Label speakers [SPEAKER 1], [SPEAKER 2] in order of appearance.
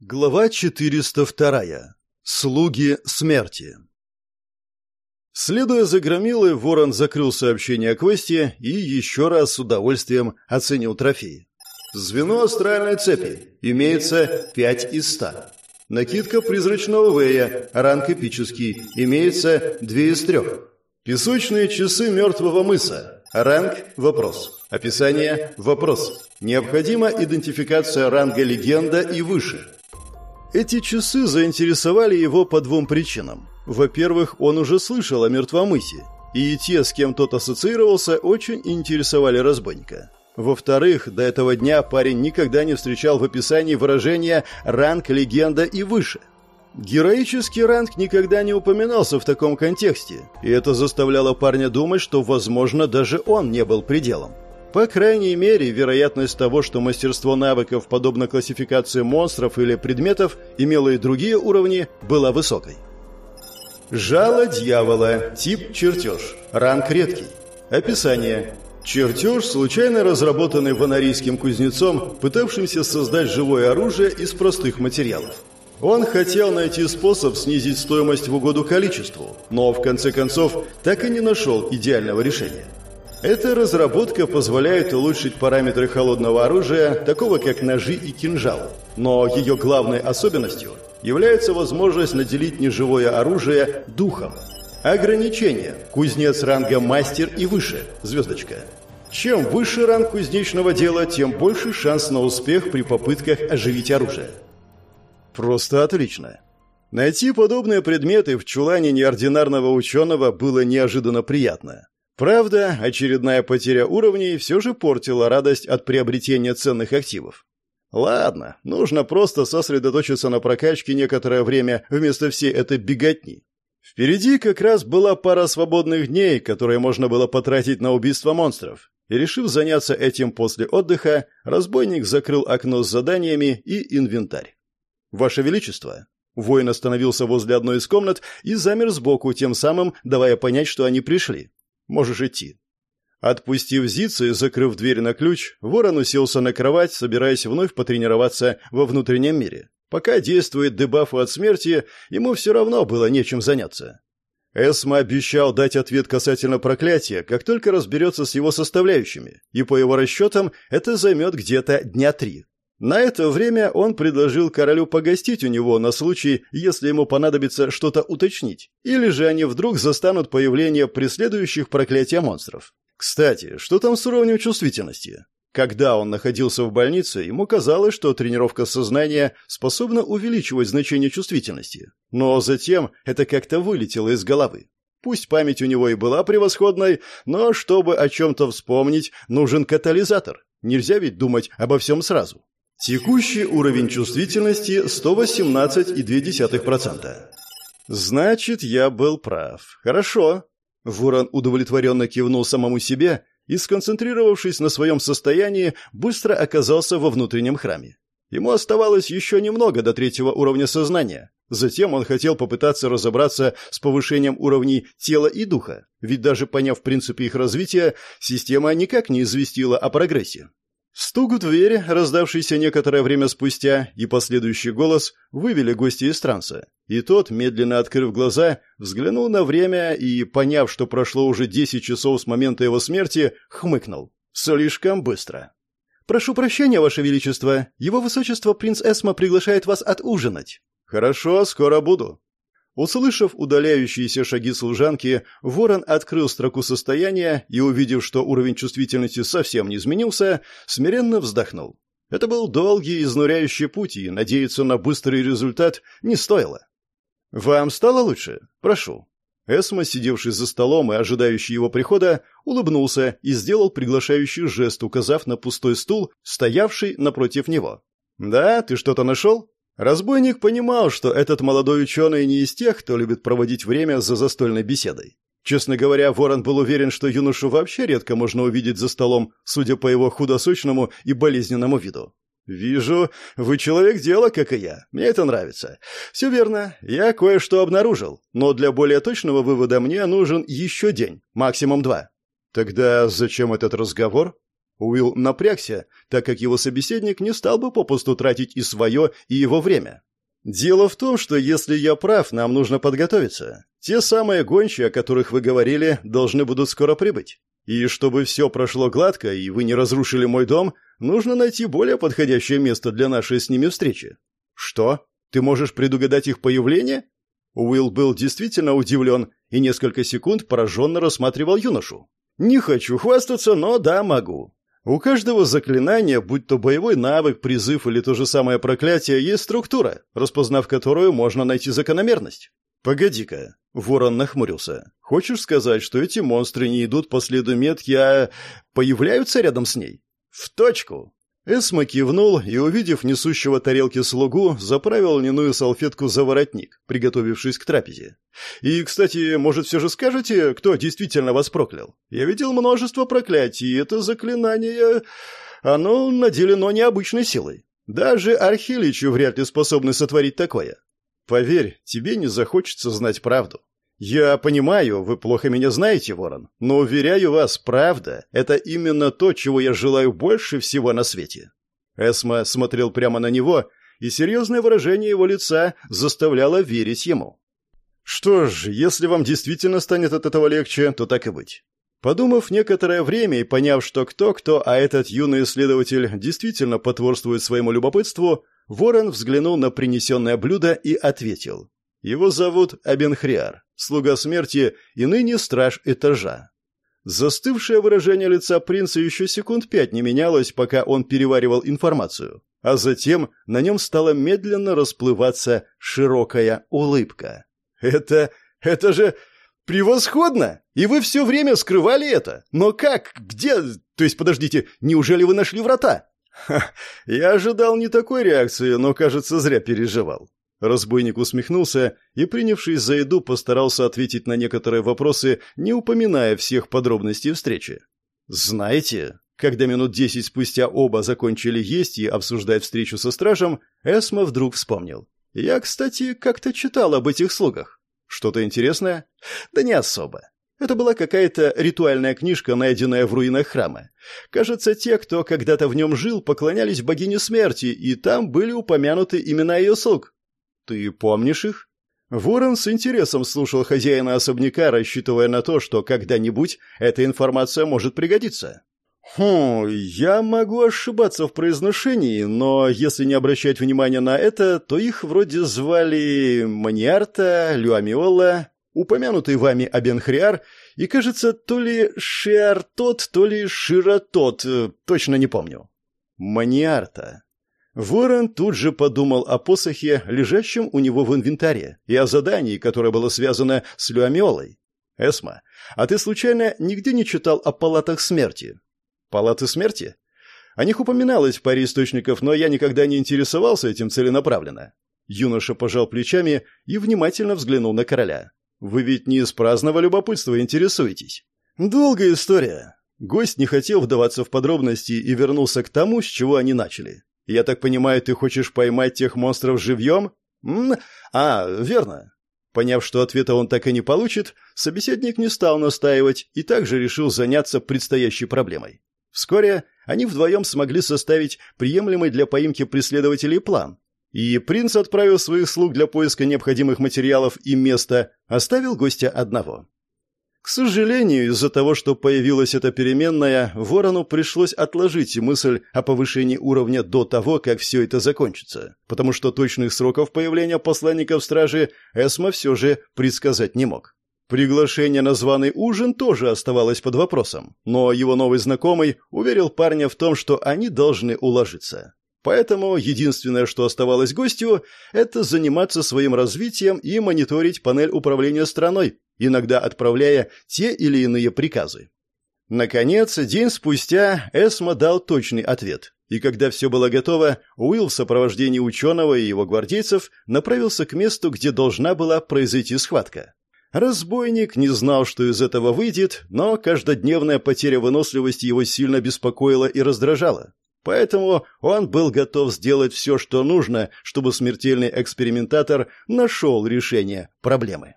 [SPEAKER 1] Глава 402. Слуги смерти. Следуя за громилой, ворон закрыл сообщение о квесте и еще раз с удовольствием оценил трофей. Звено астральной цепи. Имеется 5 из 100. Накидка призрачного Вэя, ранг эпический. Имеется 2 из 3. Песочные часы мертвого мыса. Ранг – вопрос. Описание – вопрос. Необходима идентификация ранга легенда и выше – эти часы заинтересовали его по двум причинам. Во-первых, он уже слышал о мертвомысе, и те, с кем тот ассоциировался, очень интересовали разбойника. Во-вторых, до этого дня парень никогда не встречал в описании выражения «ранг легенда и выше». Героический ранг никогда не упоминался в таком контексте, и это заставляло парня думать, что, возможно, даже он не был пределом. По крайней мере, вероятность того, что мастерство навыков, подобно классификации монстров или предметов, имело и другие уровни, была высокой. Жало дьявола. Тип чертеж. Ранг редкий. Описание. Чертеж, случайно разработанный ванарийским кузнецом, пытавшимся создать живое оружие из простых материалов. Он хотел найти способ снизить стоимость в угоду количеству, но в конце концов так и не нашел идеального решения. Эта разработка позволяет улучшить параметры холодного оружия, такого как ножи и кинжалы. Но ее главной особенностью является возможность наделить неживое оружие духом. Ограничение. Кузнец ранга мастер и выше. Звездочка. Чем выше ранг кузнечного дела, тем больше шанс на успех при попытках оживить оружие. Просто отлично. Найти подобные предметы в чулане неординарного ученого было неожиданно приятно. Правда, очередная потеря уровней все же портила радость от приобретения ценных активов. Ладно, нужно просто сосредоточиться на прокачке некоторое время вместо всей этой беготни. Впереди как раз была пара свободных дней, которые можно было потратить на убийство монстров. И решив заняться этим после отдыха, разбойник закрыл окно с заданиями и инвентарь. «Ваше Величество!» Воин остановился возле одной из комнат и замер сбоку, тем самым давая понять, что они пришли. Можешь идти». Отпустив Зица и закрыв дверь на ключ, ворон уселся на кровать, собираясь вновь потренироваться во внутреннем мире. Пока действует дебаф от смерти, ему все равно было нечем заняться. Эсма обещал дать ответ касательно проклятия, как только разберется с его составляющими, и по его расчетам это займет где-то дня три. На это время он предложил королю погостить у него на случай, если ему понадобится что-то уточнить, или же они вдруг застанут появление преследующих проклятия монстров. Кстати, что там с уровнем чувствительности? Когда он находился в больнице, ему казалось, что тренировка сознания способна увеличивать значение чувствительности. Но затем это как-то вылетело из головы. Пусть память у него и была превосходной, но чтобы о чем-то вспомнить, нужен катализатор. Нельзя ведь думать обо всем сразу. Текущий уровень чувствительности 118,2%. Значит, я был прав. Хорошо. Ворон удовлетворенно кивнул самому себе и, сконцентрировавшись на своем состоянии, быстро оказался во внутреннем храме. Ему оставалось еще немного до третьего уровня сознания. Затем он хотел попытаться разобраться с повышением уровней тела и духа, ведь даже поняв принципы их развития, система никак не известила о прогрессе. Стук в дверь, раздавшийся некоторое время спустя, и последующий голос вывели гостя из транса. И тот, медленно открыв глаза, взглянул на время и, поняв, что прошло уже десять часов с момента его смерти, хмыкнул. Слишком быстро. «Прошу прощения, Ваше Величество. Его Высочество принц Эсма приглашает вас отужинать». «Хорошо, скоро буду». Услышав удаляющиеся шаги служанки, ворон открыл строку состояния и, увидев, что уровень чувствительности совсем не изменился, смиренно вздохнул. Это был долгий, изнуряющий путь, и надеяться на быстрый результат не стоило. «Вам стало лучше? Прошу». Эсма, сидевший за столом и ожидающий его прихода, улыбнулся и сделал приглашающий жест, указав на пустой стул, стоявший напротив него. «Да, ты что-то нашел?» Разбойник понимал, что этот молодой ученый не из тех, кто любит проводить время за застольной беседой. Честно говоря, Ворон был уверен, что юношу вообще редко можно увидеть за столом, судя по его худосочному и болезненному виду. «Вижу, вы человек дела, как и я. Мне это нравится. Все верно, я кое-что обнаружил, но для более точного вывода мне нужен еще день, максимум два». «Тогда зачем этот разговор?» Уилл напрягся, так как его собеседник не стал бы попусту тратить и свое, и его время. «Дело в том, что если я прав, нам нужно подготовиться. Те самые гончие, о которых вы говорили, должны будут скоро прибыть. И чтобы все прошло гладко, и вы не разрушили мой дом, нужно найти более подходящее место для нашей с ними встречи». «Что? Ты можешь предугадать их появление?» Уилл был действительно удивлен и несколько секунд пораженно рассматривал юношу. «Не хочу хвастаться, но да, могу. У каждого заклинания, будь то боевой навык, призыв или то же самое проклятие, есть структура, распознав которую можно найти закономерность. Погоди-ка, Ворон нахмурился. Хочешь сказать, что эти монстры не идут по следу метки, а появляются рядом с ней? В точку. Эсма кивнул и, увидев несущего тарелки слугу, заправил льняную салфетку за воротник, приготовившись к трапезе. «И, кстати, может, все же скажете, кто действительно вас проклял? Я видел множество проклятий, и это заклинание... Оно наделено необычной силой. Даже Архиличу вряд ли способны сотворить такое. Поверь, тебе не захочется знать правду. «Я понимаю, вы плохо меня знаете, Ворон, но, уверяю вас, правда — это именно то, чего я желаю больше всего на свете». Эсма смотрел прямо на него, и серьезное выражение его лица заставляло верить ему. «Что ж, если вам действительно станет от этого легче, то так и быть». Подумав некоторое время и поняв, что кто-кто, а этот юный исследователь действительно потворствует своему любопытству, Ворон взглянул на принесенное блюдо и ответил. Его зовут Абенхриар, слуга смерти и ныне страж этажа. Застывшее выражение лица принца еще секунд пять не менялось, пока он переваривал информацию, а затем на нем стала медленно расплываться широкая улыбка. «Это... это же... превосходно! И вы все время скрывали это! Но как? Где... То есть, подождите, неужели вы нашли врата?» Ха, я ожидал не такой реакции, но, кажется, зря переживал. Разбойник усмехнулся и, принявшись за еду, постарался ответить на некоторые вопросы, не упоминая всех подробностей встречи. «Знаете...» Когда минут десять спустя оба закончили есть и обсуждать встречу со стражем, Эсма вдруг вспомнил. «Я, кстати, как-то читал об этих слугах. Что-то интересное?» «Да не особо. Это была какая-то ритуальная книжка, найденная в руинах храма. Кажется, те, кто когда-то в нем жил, поклонялись богине смерти, и там были упомянуты имена ее слуг. «Ты помнишь их?» Ворон с интересом слушал хозяина особняка, рассчитывая на то, что когда-нибудь эта информация может пригодиться. «Хм, я могу ошибаться в произношении, но если не обращать внимания на это, то их вроде звали Маниарта, Люамиола, упомянутый вами Абенхриар, и, кажется, то ли Шиартот, то ли Широтот, э, точно не помню». Маниарта. Ворон тут же подумал о посохе, лежащем у него в инвентаре, и о задании, которое было связано с Люамиолой. «Эсма, а ты случайно нигде не читал о палатах смерти?» «Палаты смерти?» О них упоминалось в паре источников, но я никогда не интересовался этим целенаправленно. Юноша пожал плечами и внимательно взглянул на короля. «Вы ведь не из праздного любопытства интересуетесь?» «Долгая история». Гость не хотел вдаваться в подробности и вернулся к тому, с чего они начали. Я так понимаю, ты хочешь поймать тех монстров живьем? М а, верно. Поняв, что ответа он так и не получит, собеседник не стал настаивать и также решил заняться предстоящей проблемой. Вскоре они вдвоем смогли составить приемлемый для поимки преследователей план. И принц, отправил своих слуг для поиска необходимых материалов и места, оставил гостя одного. К сожалению, из-за того, что появилась эта переменная, Ворону пришлось отложить мысль о повышении уровня до того, как все это закончится, потому что точных сроков появления посланников стражи Эсма все же предсказать не мог. Приглашение на званый ужин тоже оставалось под вопросом, но его новый знакомый уверил парня в том, что они должны уложиться. Поэтому единственное, что оставалось гостю, это заниматься своим развитием и мониторить панель управления страной, иногда отправляя те или иные приказы. Наконец, день спустя Эсма дал точный ответ, и когда все было готово, Уилл в сопровождении ученого и его гвардейцев направился к месту, где должна была произойти схватка. Разбойник не знал, что из этого выйдет, но каждодневная потеря выносливости его сильно беспокоила и раздражала. Поэтому он был готов сделать все, что нужно, чтобы смертельный экспериментатор нашел решение проблемы.